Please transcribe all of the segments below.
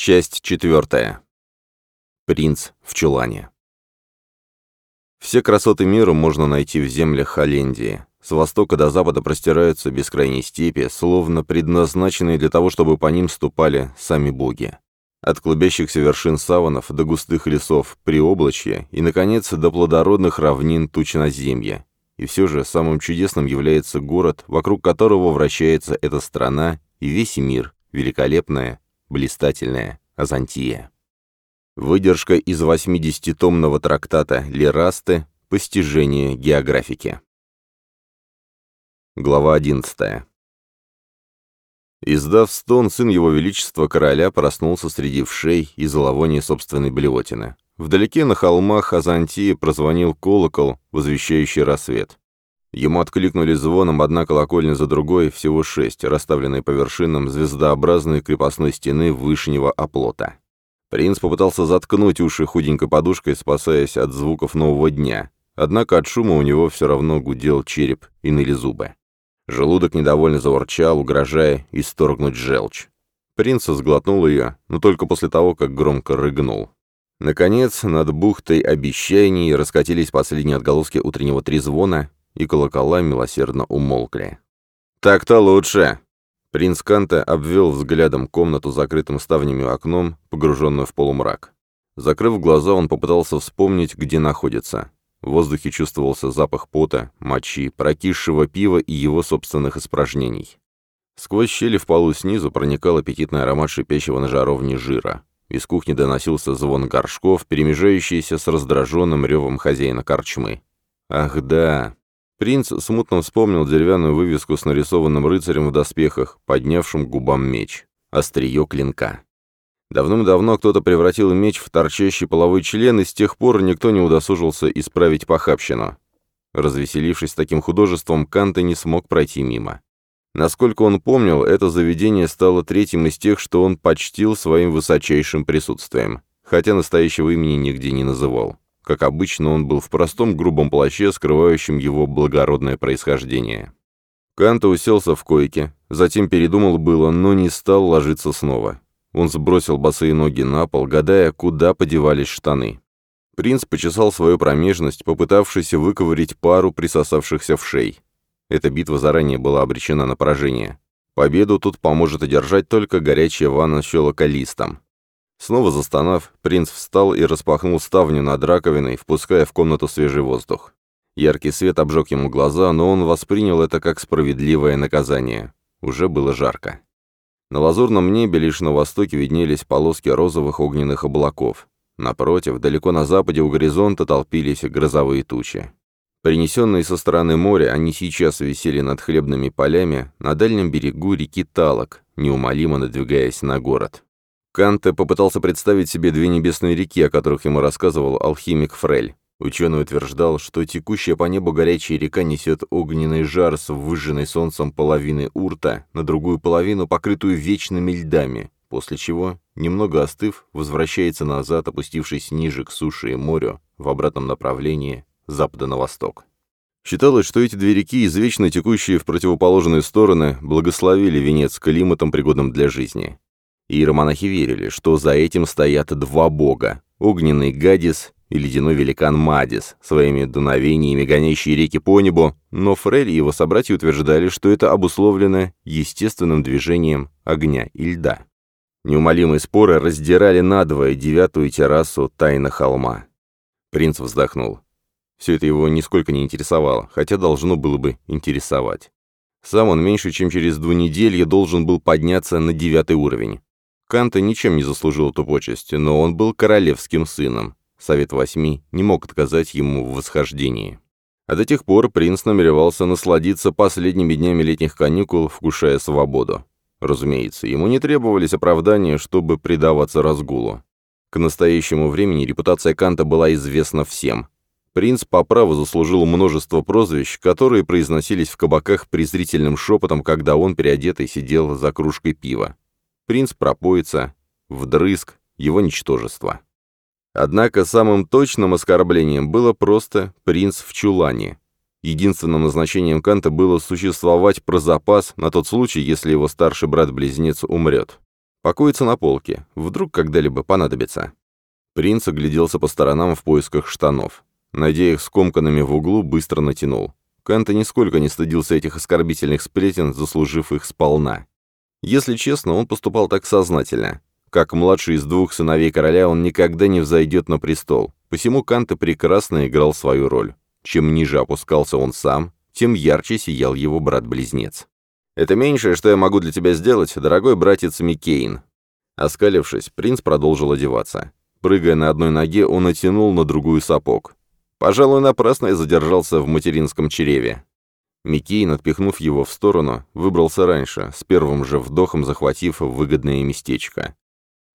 Часть четвертая. Принц в чулане. Все красоты мира можно найти в землях Холлендии. С востока до запада простираются бескрайние степи, словно предназначенные для того, чтобы по ним ступали сами боги. От клубящихся вершин саванов до густых лесов приоблачья и, наконец, до плодородных равнин тучноземья. И все же самым чудесным является город, вокруг которого вращается эта страна и весь мир, великолепная блистательная Азантия. Выдержка из 80-томного трактата Лерасты «Постижение географики». Глава 11. Издав стон, сын его величества короля проснулся среди вшей и зловония собственной блевотины. Вдалеке на холмах Азантии прозвонил колокол, возвещающий рассвет. Ему откликнули звоном одна колокольня за другой, всего шесть, расставленные по вершинам звездообразной крепостной стены вышнего оплота. Принц попытался заткнуть уши худенькой подушкой, спасаясь от звуков нового дня, однако от шума у него все равно гудел череп и ныли зубы. Желудок недовольно заворчал, угрожая исторгнуть желчь. Принц сглотнул ее, но только после того, как громко рыгнул. Наконец, над бухтой обещаний раскатились последние отголоски утреннего трезвона, и колокола милосердно умолкли. «Так-то лучше!» Принц Канта обвел взглядом комнату закрытым ставнями окном, погруженную в полумрак. Закрыв глаза, он попытался вспомнить, где находится. В воздухе чувствовался запах пота, мочи, прокисшего пива и его собственных испражнений. Сквозь щели в полу снизу проникал аппетитный аромат шипящего на жаровне жира. Из кухни доносился звон горшков, перемежающийся с раздраженным ревом хозяина корчмы. «Ах да, Принц смутно вспомнил деревянную вывеску с нарисованным рыцарем в доспехах, поднявшим губам меч. Острие клинка. Давным-давно кто-то превратил меч в торчащий половой член, и с тех пор никто не удосужился исправить похабщину. Развеселившись таким художеством, Канте не смог пройти мимо. Насколько он помнил, это заведение стало третьим из тех, что он почтил своим высочайшим присутствием, хотя настоящего имени нигде не называл. Как обычно, он был в простом грубом плаще, скрывающем его благородное происхождение. Канто уселся в койке, затем передумал было, но не стал ложиться снова. Он сбросил босые ноги на пол, гадая, куда подевались штаны. Принц почесал свою промежность, попытавшись выковырить пару присосавшихся в шей. Эта битва заранее была обречена на поражение. Победу тут поможет одержать только горячая ванна с щелоколистом. Снова застонав, принц встал и распахнул ставню над раковиной, впуская в комнату свежий воздух. Яркий свет обжег ему глаза, но он воспринял это как справедливое наказание. Уже было жарко. На лазурном небе лишь на востоке виднелись полоски розовых огненных облаков. Напротив, далеко на западе у горизонта толпились грозовые тучи. Принесенные со стороны моря, они сейчас висели над хлебными полями на дальнем берегу реки Талок, неумолимо надвигаясь на город. Канте попытался представить себе две небесные реки, о которых ему рассказывал алхимик Фрель. Ученый утверждал, что текущая по небу горячая река несет огненный жар с выжженной солнцем половины Урта на другую половину, покрытую вечными льдами, после чего, немного остыв, возвращается назад, опустившись ниже к суше и морю, в обратном направлении, запада на восток. Считалось, что эти две реки, извечно текущие в противоположные стороны, благословили венец климатом, пригодным для жизни. Иеромонахи верили, что за этим стоят два бога – огненный Гадис и ледяной великан Мадис, своими дуновениями гонящие реки по небу, но Фрель и его собратья утверждали, что это обусловлено естественным движением огня и льда. Неумолимые споры раздирали надвое девятую террасу тайна холма. Принц вздохнул. Все это его нисколько не интересовало, хотя должно было бы интересовать. Сам он меньше чем через две недели должен был подняться на девятый уровень. Канта ничем не заслужил эту почесть, но он был королевским сыном. Совет Восьми не мог отказать ему в восхождении. А до тех пор принц намеревался насладиться последними днями летних каникул, вкушая свободу. Разумеется, ему не требовались оправдания, чтобы предаваться разгулу. К настоящему времени репутация Канта была известна всем. Принц по праву заслужил множество прозвищ, которые произносились в кабаках презрительным шепотом, когда он переодетый сидел за кружкой пива принц пропоится, вдрызг его ничтожество. Однако самым точным оскорблением было просто «принц в чулане». Единственным назначением Канта было существовать про запас на тот случай, если его старший брат-близнец умрет. Покоится на полке, вдруг когда-либо понадобится. Принц огляделся по сторонам в поисках штанов. Найдя их скомканными в углу, быстро натянул. Канта нисколько не стыдился этих оскорбительных сплетен, заслужив их сполна. Если честно, он поступал так сознательно. Как младший из двух сыновей короля, он никогда не взойдет на престол, посему Канте прекрасно играл свою роль. Чем ниже опускался он сам, тем ярче сиял его брат-близнец. «Это меньшее, что я могу для тебя сделать, дорогой братец Микейн. Оскалившись, принц продолжил одеваться. Прыгая на одной ноге, он натянул на другую сапог. Пожалуй, напрасно я задержался в материнском череве. Микейн, отпихнув его в сторону, выбрался раньше, с первым же вдохом захватив выгодное местечко.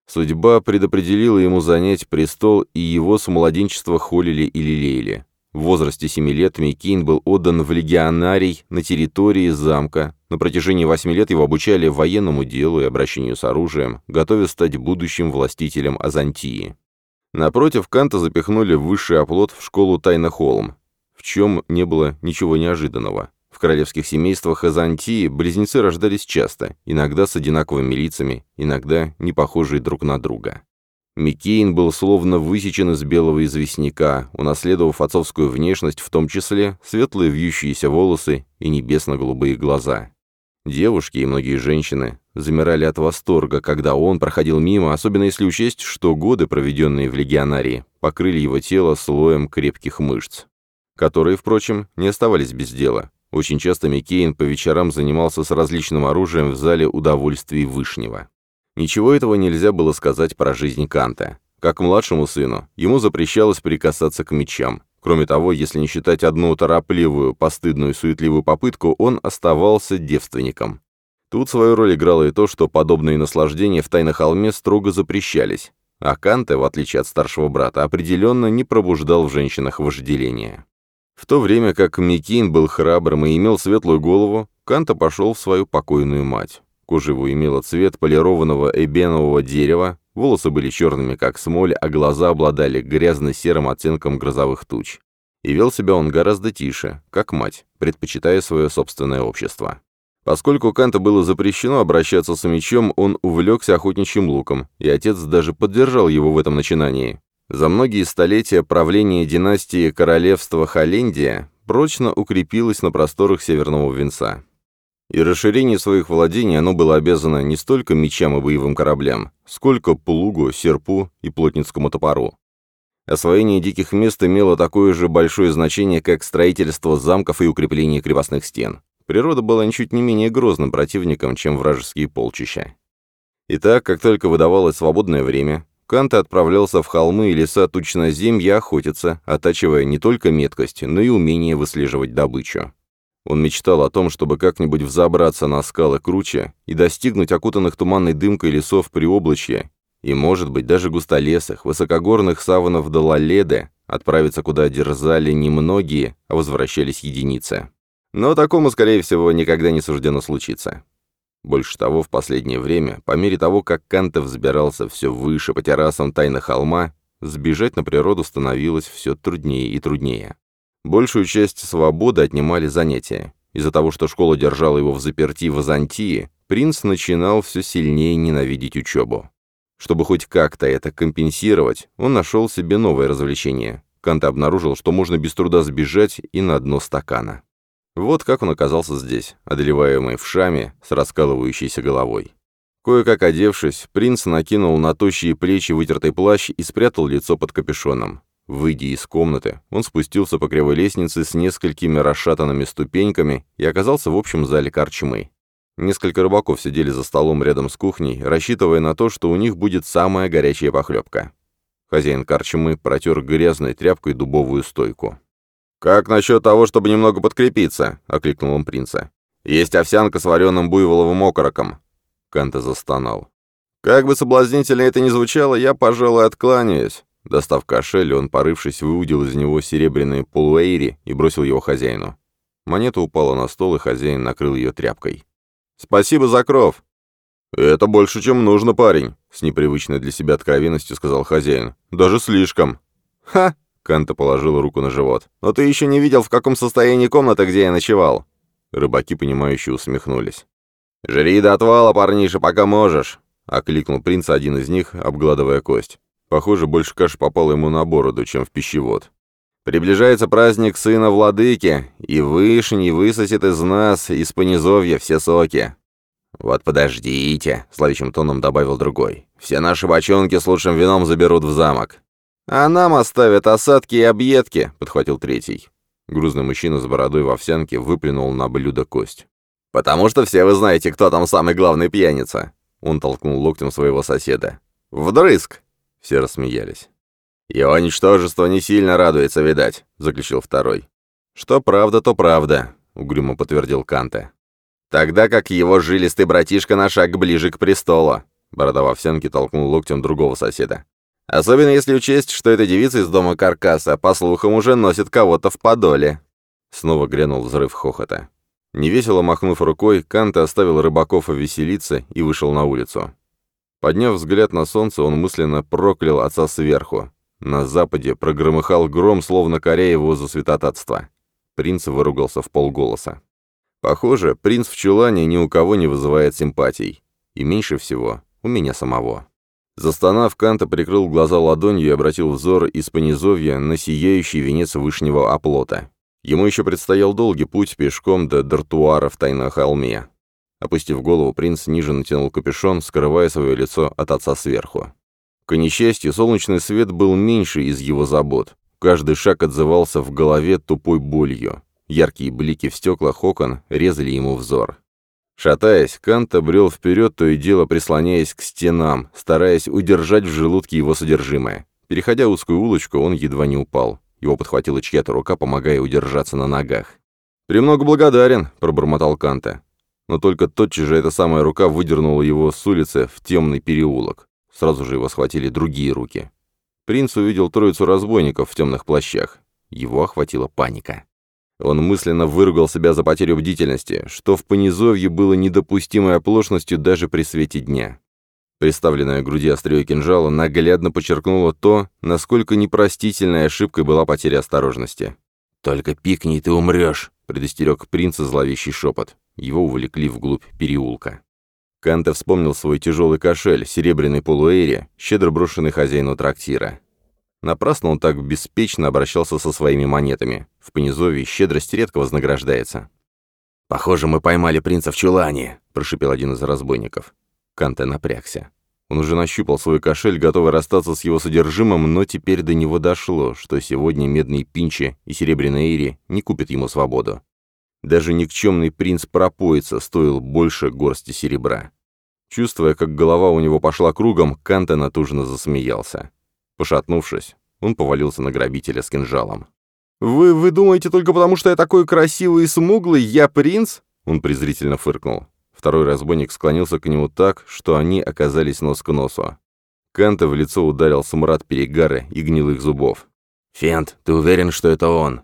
Судьба предопределила ему занять престол, и его с младенчества холили и лелеяли. В возрасте семи лет Микейн был отдан в легионарий на территории замка. На протяжении восьми лет его обучали военному делу и обращению с оружием, готовя стать будущим властителем Азантии. Напротив, Канта запихнули в высший оплот в школу Тайнахолм, чем не было ничего неожиданного. В королевских семействах из Антии близнецы рождались часто, иногда с одинаковыми лицами, иногда не похожие друг на друга. Миккейн был словно высечен из белого известняка, унаследовав отцовскую внешность, в том числе светлые вьющиеся волосы и небесно-голубые глаза. Девушки и многие женщины замирали от восторга, когда он проходил мимо, особенно если учесть, что годы, проведенные в легионарии, покрыли его тело слоем крепких мышц которые, впрочем, не оставались без дела. Очень часто Микейн по вечерам занимался с различным оружием в зале удовольствий Вышнего. Ничего этого нельзя было сказать про жизнь Канта. Как младшему сыну, ему запрещалось прикасаться к мечам. Кроме того, если не считать одну торопливую, постыдную, суетливую попытку, он оставался девственником. Тут свою роль играло и то, что подобные наслаждения в тайной холме строго запрещались, а Канте, в отличие от старшего брата, определенно не пробуждал в женщинах вожделения. В то время как Микин был храбрым и имел светлую голову, Канта пошел в свою покойную мать. Кожа его имела цвет полированного эбенового дерева, волосы были черными, как смоль, а глаза обладали грязно-серым оттенком грозовых туч. И вел себя он гораздо тише, как мать, предпочитая свое собственное общество. Поскольку Канта было запрещено обращаться с мечом, он увлекся охотничьим луком, и отец даже поддержал его в этом начинании. За многие столетия правление династии королевства Холлендия прочно укрепилось на просторах Северного Венца. И расширение своих владений оно было обязано не столько мечам и боевым кораблям, сколько плугу, серпу и плотницкому топору. Освоение диких мест имело такое же большое значение, как строительство замков и укрепление крепостных стен. Природа была ничуть не менее грозным противником, чем вражеские полчища. И так, как только выдавалось свободное время, Канта отправлялся в холмы и леса тучноземья охотиться, оттачивая не только меткость, но и умение выслеживать добычу. Он мечтал о том, чтобы как-нибудь взобраться на скалы круче и достигнуть окутанных туманной дымкой лесов при приоблачья и, может быть, даже густолесах, высокогорных саванов Далаледы, отправиться куда дерзали немногие, а возвращались единицы. Но такому, скорее всего, никогда не суждено случиться. Больше того, в последнее время, по мере того, как Кантов взбирался все выше по террасам тайна холма, сбежать на природу становилось все труднее и труднее. Большую часть свободы отнимали занятия. Из-за того, что школа держала его в заперти в Азантии, принц начинал все сильнее ненавидеть учебу. Чтобы хоть как-то это компенсировать, он нашел себе новое развлечение. Канта обнаружил, что можно без труда сбежать и на дно стакана. Вот как он оказался здесь, одолеваемый в шаме с раскалывающейся головой. Кое-как одевшись, принц накинул на тощие плечи вытертый плащ и спрятал лицо под капюшоном. Выйдя из комнаты, он спустился по кривой лестнице с несколькими расшатанными ступеньками и оказался в общем зале корчмы. Несколько рыбаков сидели за столом рядом с кухней, рассчитывая на то, что у них будет самая горячая похлебка. Хозяин корчмы протер грязной тряпкой дубовую стойку. «Как насчет того, чтобы немного подкрепиться?» — окликнул он принца. «Есть овсянка с вареным буйволовым окороком». Канте застонал. «Как бы соблазнительно это ни звучало, я, пожалуй, откланяюсь». Достав кошель, он, порывшись, выудил из него серебряные полуэйри и бросил его хозяину. Монета упала на стол, и хозяин накрыл ее тряпкой. «Спасибо за кров!» «Это больше, чем нужно, парень», — с непривычной для себя откровенностью сказал хозяин. «Даже слишком». «Ха!» Канта положил руку на живот. «Но ты еще не видел, в каком состоянии комната, где я ночевал!» Рыбаки, понимающие, усмехнулись. «Жри до отвала, парниша, пока можешь!» — окликнул принца один из них, обгладывая кость. Похоже, больше каш попал ему на бороду, чем в пищевод. «Приближается праздник сына владыки, и вышний высосет из нас, из понизовья, все соки!» «Вот подождите», — зловещим тоном добавил другой. «Все наши бочонки с лучшим вином заберут в замок. «А нам оставят осадки и объедки», — подхватил третий. Грузный мужчина с бородой в овсянке выплюнул на блюдо кость. «Потому что все вы знаете, кто там самый главный пьяница!» Он толкнул локтем своего соседа. «Вдрызг!» Все рассмеялись. «Его ничтожество не сильно радуется, видать», — заключил второй. «Что правда, то правда», — угрюмо подтвердил Канте. «Тогда как его жилистый братишка на шаг ближе к престолу», — борода в овсянке толкнул локтем другого соседа. Особенно если учесть, что эта девица из дома каркаса, по слухам, уже носит кого-то в подоле». Снова грянул взрыв хохота. Невесело махнув рукой, Канте оставил рыбаков веселиться и вышел на улицу. Подняв взгляд на солнце, он мысленно проклял отца сверху. На западе прогромыхал гром, словно коря его за святотатство. Принц выругался в полголоса. Похоже, принц в чулане ни у кого не вызывает симпатий. И меньше всего у меня самого. Застонав, Канта прикрыл глаза ладонью и обратил взор из понизовья на сияющий венец вышнего оплота. Ему еще предстоял долгий путь пешком до дартуара в тайной холме. Опустив голову, принц ниже натянул капюшон, скрывая свое лицо от отца сверху. К несчастью, солнечный свет был меньше из его забот. Каждый шаг отзывался в голове тупой болью. Яркие блики в стеклах окон резали ему взор. Шатаясь, Канта брел вперед, то и дело прислоняясь к стенам, стараясь удержать в желудке его содержимое. Переходя узкую улочку, он едва не упал. Его подхватила чья-то рука, помогая удержаться на ногах. «Премного благодарен», — пробормотал Канта. Но только тотчас же эта самая рука выдернула его с улицы в темный переулок. Сразу же его схватили другие руки. Принц увидел троицу разбойников в темных плащах. Его охватила паника. Он мысленно выругал себя за потерю бдительности, что в понизовье было недопустимой оплошностью даже при свете дня. Представленная к груди острие кинжала наглядно подчеркнула то, насколько непростительной ошибкой была потеря осторожности. «Только пикни, ты умрешь!» — предостерег принца зловещий шепот. Его увлекли вглубь переулка. Канте вспомнил свой тяжелый кошель, серебряный полуэри, щедро брошенный хозяину трактира. Напрасно он так беспечно обращался со своими монетами. В Понизове щедрость редко вознаграждается. «Похоже, мы поймали принца в чулане», — прошипел один из разбойников. Канте напрягся. Он уже нащупал свой кошель, готовый расстаться с его содержимым, но теперь до него дошло, что сегодня медные пинчи и серебряные ири не купят ему свободу. Даже никчемный принц пропоится стоил больше горсти серебра. Чувствуя, как голова у него пошла кругом, Канте натужно засмеялся. Пошатнувшись, он повалился на грабителя с кинжалом. «Вы, вы думаете, только потому, что я такой красивый и смуглый, я принц?» Он презрительно фыркнул. Второй разбойник склонился к нему так, что они оказались нос к носу. Канта в лицо ударил смрад перегара и гнилых зубов. «Фент, ты уверен, что это он?»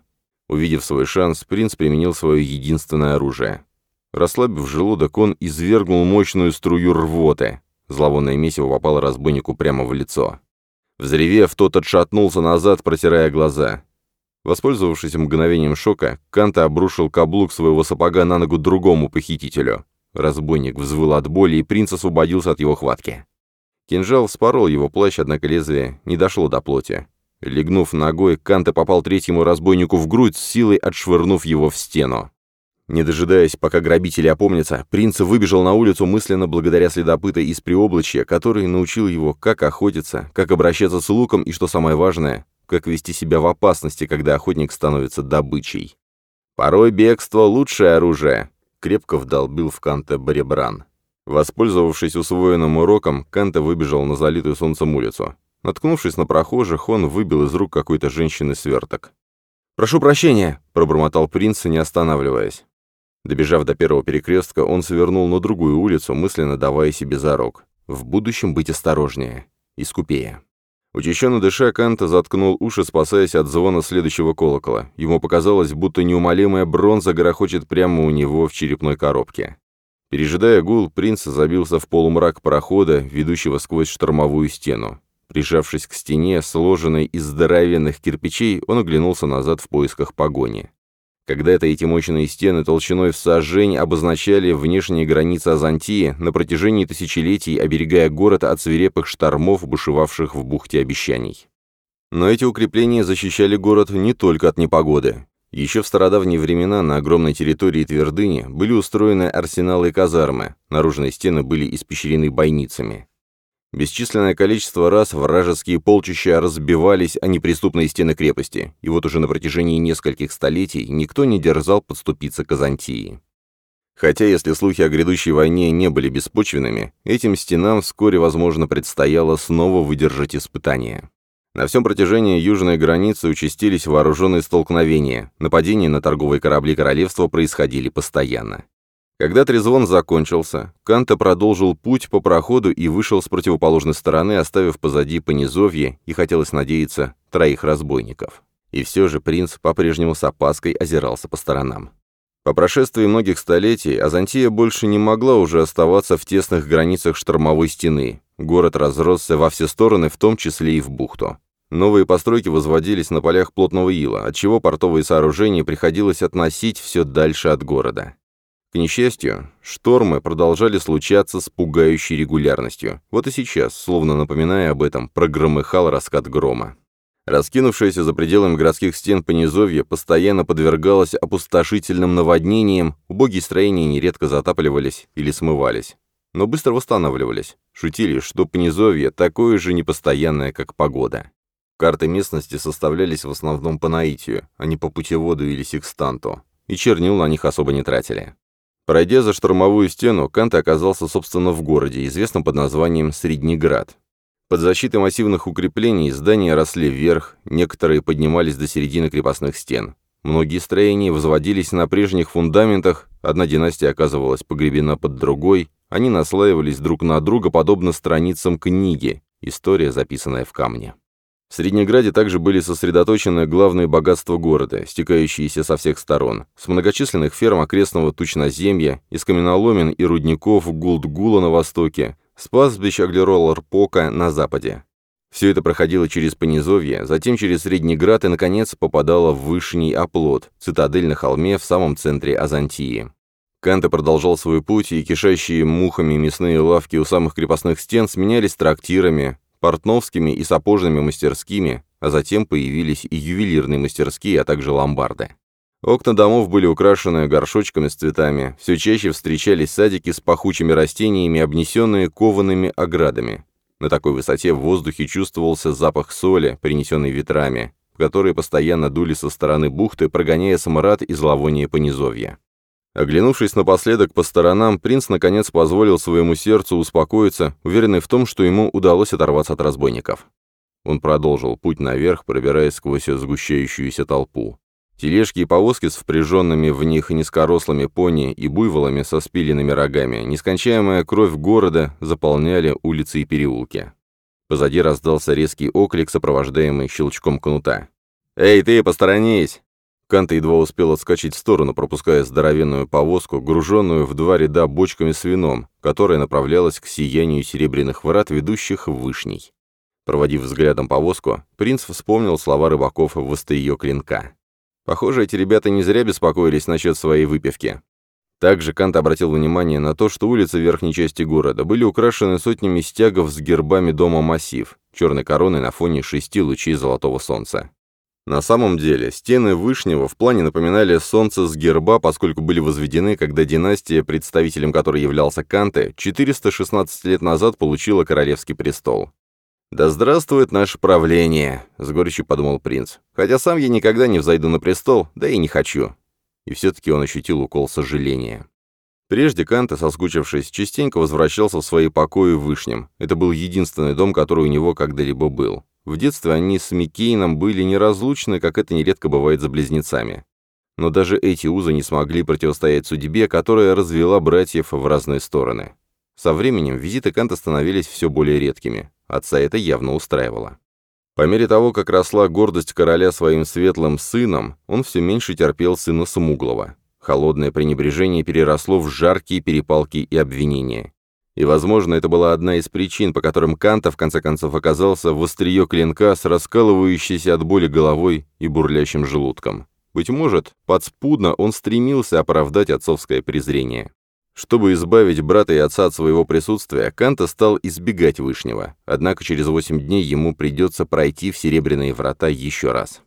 Увидев свой шанс, принц применил свое единственное оружие. Расслабив желудок, он извергнул мощную струю рвоты. Зловонное месиво попало разбойнику прямо в лицо. Взревев, тот отшатнулся назад, протирая глаза. Воспользовавшись мгновением шока, Канта обрушил каблук своего сапога на ногу другому похитителю. Разбойник взвыл от боли, и принц освободился от его хватки. Кинжал вспорол его плащ, однако лезвие не дошло до плоти. Легнув ногой, Канта попал третьему разбойнику в грудь, с силой отшвырнув его в стену. Не дожидаясь, пока грабители опомнятся, принц выбежал на улицу мысленно благодаря следопыта из Приоблачья, который научил его, как охотиться, как обращаться с луком и, что самое важное, как вести себя в опасности, когда охотник становится добычей. «Порой бегство — лучшее оружие», — крепко вдолбил в Канте Бребран. Воспользовавшись усвоенным уроком, Канта выбежал на залитую солнцем улицу. Наткнувшись на прохожих, он выбил из рук какой-то женщины сверток. «Прошу прощения», — пробормотал принц, не останавливаясь. Добежав до первого перекрестка, он свернул на другую улицу, мысленно давая себе зарок. В будущем быть осторожнее и скупее. Учащенно дыша, Канта заткнул уши, спасаясь от звона следующего колокола. Ему показалось, будто неумолимая бронза горохочет прямо у него в черепной коробке. Пережидая гул, принц забился в полумрак прохода, ведущего сквозь штормовую стену. Прижавшись к стене, сложенной из здоровенных кирпичей, он оглянулся назад в поисках погони. Когда-то эти мощные стены толщиной в сажень обозначали внешние границы Азантии, на протяжении тысячелетий оберегая город от свирепых штормов, бушевавших в бухте обещаний. Но эти укрепления защищали город не только от непогоды. Еще в стародавние времена на огромной территории твердыни были устроены арсеналы и казармы, наружные стены были испещрены бойницами. Бесчисленное количество раз вражеские полчища разбивались о неприступные стены крепости, и вот уже на протяжении нескольких столетий никто не дерзал подступиться к Азантии. Хотя, если слухи о грядущей войне не были беспочвенными, этим стенам вскоре, возможно, предстояло снова выдержать испытания. На всем протяжении южной границы участились вооруженные столкновения, нападения на торговые корабли королевства происходили постоянно. Когда трезвон закончился, Канта продолжил путь по проходу и вышел с противоположной стороны, оставив позади понизовье и, хотелось надеяться, троих разбойников. И все же принц по-прежнему с опаской озирался по сторонам. По прошествии многих столетий Азантия больше не могла уже оставаться в тесных границах штормовой стены. Город разросся во все стороны, в том числе и в бухту. Новые постройки возводились на полях плотного ила, отчего портовые сооружения приходилось относить все дальше от города. К несчастью, штормы продолжали случаться с пугающей регулярностью. Вот и сейчас, словно напоминая об этом, прогромыхал раскат грома. Раскинувшаяся за пределами городских стен понизовье постоянно подвергалась опустошительным наводнениям, убогие строения нередко затапливались или смывались. Но быстро восстанавливались. Шутили, что понизовье такое же непостоянное, как погода. Карты местности составлялись в основном по наитию, а не по путеводу или секстанту, и чернил на них особо не тратили. Пройдя за штормовую стену, Кант оказался, собственно, в городе, известном под названием Среднеград. Под защитой массивных укреплений здания росли вверх, некоторые поднимались до середины крепостных стен. Многие строения возводились на прежних фундаментах, одна династия оказывалась погребена под другой, они наслаивались друг на друга, подобно страницам книги, история, записанная в камне. В Среднеграде также были сосредоточены главные богатства города, стекающиеся со всех сторон, с многочисленных ферм окрестного тучноземья, из каменоломен и рудников Гулдгула на востоке, с пастбищ Аглероларпока на западе. Все это проходило через Понизовье, затем через Среднеград и, наконец, попадало в Вышний оплот, цитадель на холме в самом центре Азантии. Канте продолжал свой путь, и кишащие мухами мясные лавки у самых крепостных стен сменялись трактирами, портновскими и сапожными мастерскими, а затем появились и ювелирные мастерские, а также ломбарды. Окна домов были украшены горшочками с цветами, все чаще встречались садики с пахучими растениями, обнесенные коваными оградами. На такой высоте в воздухе чувствовался запах соли, принесенный ветрами, которые постоянно дули со стороны бухты, прогоняя самарат и зловоние понизовья. Оглянувшись напоследок по сторонам, принц наконец позволил своему сердцу успокоиться, уверенный в том, что ему удалось оторваться от разбойников. Он продолжил путь наверх, пробираясь сквозь сгущающуюся толпу. Тележки и повозки с впряженными в них низкорослыми пони и буйволами со спиленными рогами, нескончаемая кровь города заполняли улицы и переулки. Позади раздался резкий оклик, сопровождаемый щелчком кнута. «Эй, ты, посторонись!» Канта едва успел отскочить в сторону, пропуская здоровенную повозку, груженную в два ряда бочками с вином, которая направлялась к сиянию серебряных врат, ведущих в вышний. Проводив взглядом повозку, принц вспомнил слова рыбаков в ее клинка. Похоже, эти ребята не зря беспокоились насчет своей выпивки. Также Кант обратил внимание на то, что улицы верхней части города были украшены сотнями стягов с гербами дома массив, черной короной на фоне шести лучей золотого солнца. На самом деле, стены Вышнего в плане напоминали солнце с герба, поскольку были возведены, когда династия, представителем которой являлся Канте, 416 лет назад получила королевский престол. «Да здравствует наше правление», — с горечью подумал принц. «Хотя сам я никогда не взойду на престол, да и не хочу». И все-таки он ощутил укол сожаления. Прежде Канте, соскучившись, частенько возвращался в свои покои в Вышнем. Это был единственный дом, который у него когда-либо был. В детстве они с Микейном были неразлучны, как это нередко бывает за близнецами. Но даже эти узы не смогли противостоять судьбе, которая развела братьев в разные стороны. Со временем визиты Канта становились все более редкими. Отца это явно устраивало. По мере того, как росла гордость короля своим светлым сыном, он все меньше терпел сына Смуглого. Холодное пренебрежение переросло в жаркие перепалки и обвинения. И, возможно, это была одна из причин, по которым Канта в конце концов оказался в острие клинка с раскалывающейся от боли головой и бурлящим желудком. Быть может, подспудно он стремился оправдать отцовское презрение. Чтобы избавить брата и отца от своего присутствия, Канта стал избегать Вышнего, однако через восемь дней ему придется пройти в Серебряные врата еще раз.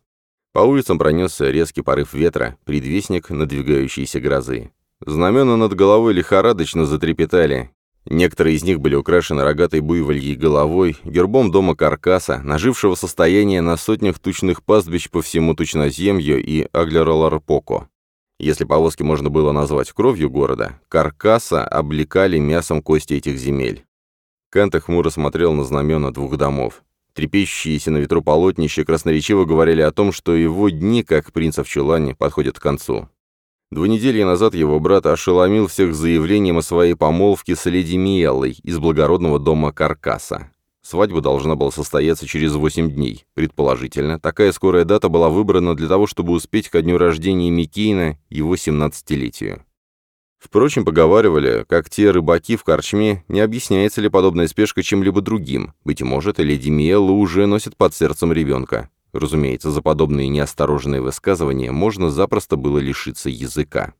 По улицам пронесся резкий порыв ветра, предвестник надвигающейся грозы. Знамена над головой лихорадочно затрепетали, Некоторые из них были украшены рогатой буйвольей головой, гербом дома каркаса, нажившего состояние на сотнях тучных пастбищ по всему Тучноземью и Аглероларпоко. Если повозки можно было назвать кровью города, каркаса облекали мясом кости этих земель. Канта хмуро смотрел на знамена двух домов. Трепещущиеся на ветру полотнища красноречиво говорили о том, что его дни, как принца в чулане, подходят к концу. Два недели назад его брат ошеломил всех заявлением о своей помолвке с леди Миеллой из благородного дома Каркаса. Свадьба должна была состояться через 8 дней. Предположительно, такая скорая дата была выбрана для того, чтобы успеть ко дню рождения Микейна, его 17-летию. Впрочем, поговаривали, как те рыбаки в корчме, не объясняется ли подобная спешка чем-либо другим. Быть может, леди Миэлла уже носит под сердцем ребенка. Разумеется, за подобные неосторожные высказывания можно запросто было лишиться языка.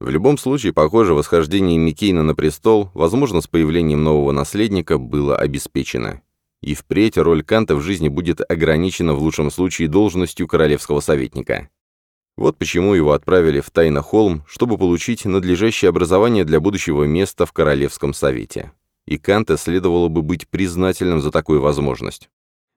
В любом случае, похоже, восхождение Микейна на престол, возможно, с появлением нового наследника, было обеспечено. И впредь роль Канта в жизни будет ограничена в лучшем случае должностью королевского советника. Вот почему его отправили в Тайнахолм, чтобы получить надлежащее образование для будущего места в Королевском Совете. И Канте следовало бы быть признательным за такую возможность.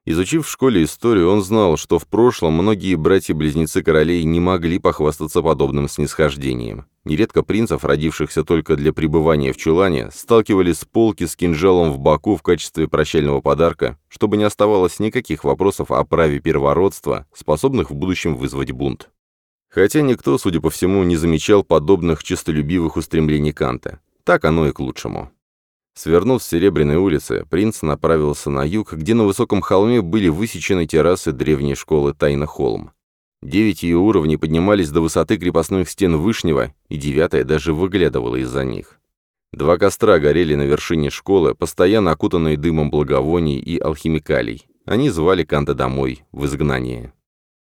Изучив в школе историю, он знал, что в прошлом многие братья-близнецы королей не могли похвастаться подобным снисхождением. Нередко принцев, родившихся только для пребывания в чулане, сталкивали с полки с кинжалом в боку в качестве прощального подарка, чтобы не оставалось никаких вопросов о праве первородства, способных в будущем вызвать бунт. Хотя никто, судя по всему, не замечал подобных честолюбивых устремлений Канта. Так оно и к лучшему. Свернув с Серебряной улицы, принц направился на юг, где на высоком холме были высечены террасы древней школы Тайна-Холм. Девять ее уровней поднимались до высоты крепостных стен Вышнего, и девятая даже выглядывала из-за них. Два костра горели на вершине школы, постоянно окутанные дымом благовоний и алхимикалий. Они звали Канта домой, в изгнание.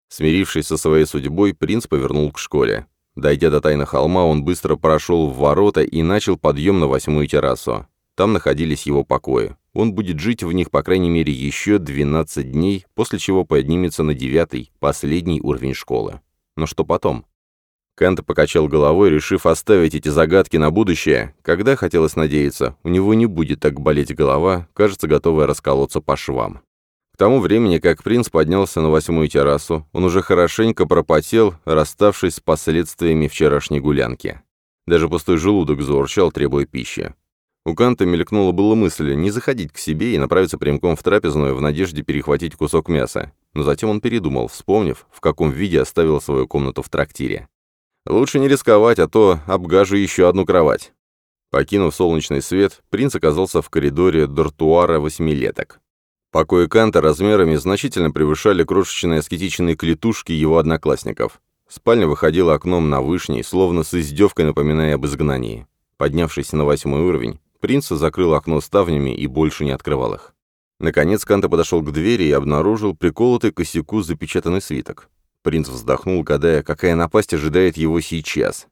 Смирившись со своей судьбой, принц повернул к школе. Дойдя до тайна холма, он быстро прошел в ворота и начал подъем на восьмую террасу. Там находились его покои. Он будет жить в них, по крайней мере, еще 12 дней, после чего поднимется на девятый, последний уровень школы. Но что потом? Кант покачал головой, решив оставить эти загадки на будущее. Когда, хотелось надеяться, у него не будет так болеть голова, кажется, готовая расколоться по швам. К тому времени, как принц поднялся на восьмую террасу, он уже хорошенько пропотел, расставшись с последствиями вчерашней гулянки. Даже пустой желудок заурчал, требуя пищи. У Канта мелькнула была мысль не заходить к себе и направиться прямиком в трапезную в надежде перехватить кусок мяса, но затем он передумал, вспомнив, в каком виде оставил свою комнату в трактире. «Лучше не рисковать, а то обгажу еще одну кровать». Покинув солнечный свет, принц оказался в коридоре дортуара восьмилеток. Покои Канта размерами значительно превышали крошечные аскетичные клетушки его одноклассников. Спальня выходила окном на вышний, словно с издевкой напоминая об изгнании. Поднявшись на восьмой уровень, Принц закрыл окно ставнями и больше не открывал их. Наконец Канта подошел к двери и обнаружил приколотый к косяку запечатанный свиток. Принц вздохнул, гадая, какая напасть ожидает его сейчас.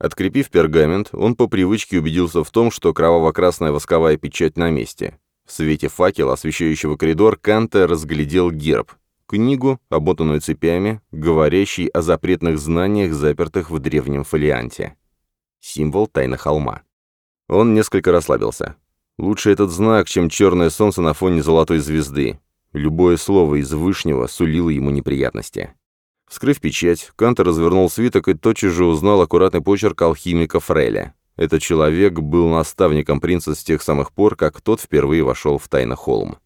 Открепив пергамент, он по привычке убедился в том, что кроваво-красная восковая печать на месте. В свете факела, освещающего коридор, Канта разглядел герб. Книгу, обмотанную цепями, говорящий о запретных знаниях, запертых в древнем фолианте. Символ тайны холма. Он несколько расслабился. Лучше этот знак, чем черное солнце на фоне золотой звезды. Любое слово из Вышнего сулило ему неприятности. Вскрыв печать, Кант развернул свиток и тотчас же узнал аккуратный почерк алхимика Фреля. Этот человек был наставником принца с тех самых пор, как тот впервые вошел в Тайнахолм.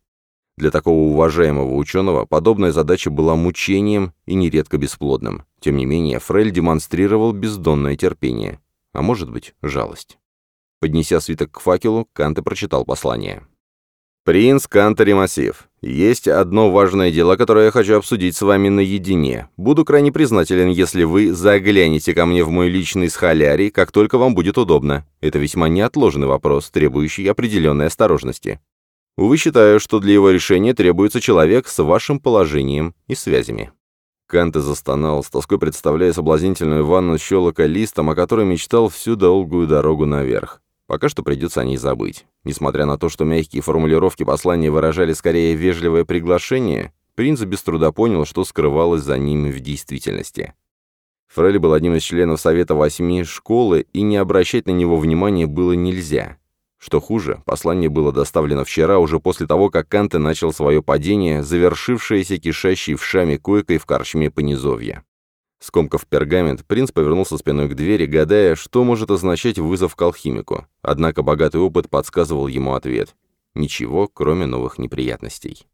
Для такого уважаемого ученого подобная задача была мучением и нередко бесплодным. Тем не менее, Фрель демонстрировал бездонное терпение, а может быть, жалость. Поднеся свиток к факелу, Канте прочитал послание. «Принц Кантори Массив, есть одно важное дело, которое я хочу обсудить с вами наедине. Буду крайне признателен, если вы заглянете ко мне в мой личный схолярий, как только вам будет удобно. Это весьма неотложный вопрос, требующий определенной осторожности. Увы, считаю, что для его решения требуется человек с вашим положением и связями». Канте застонал, с тоской представляя соблазнительную ванну щелока листом, о которой мечтал всю долгую дорогу наверх. Пока что придется о ней забыть. Несмотря на то, что мягкие формулировки послания выражали скорее вежливое приглашение, принц без труда понял, что скрывалось за ними в действительности. Фрелли был одним из членов Совета Восьми школы, и не обращать на него внимания было нельзя. Что хуже, послание было доставлено вчера, уже после того, как Канте начал свое падение, завершившееся кишащей вшами койкой в корчме понизовья. Скомкав пергамент, принц повернулся спиной к двери, гадая, что может означать вызов к алхимику. Однако богатый опыт подсказывал ему ответ. Ничего, кроме новых неприятностей.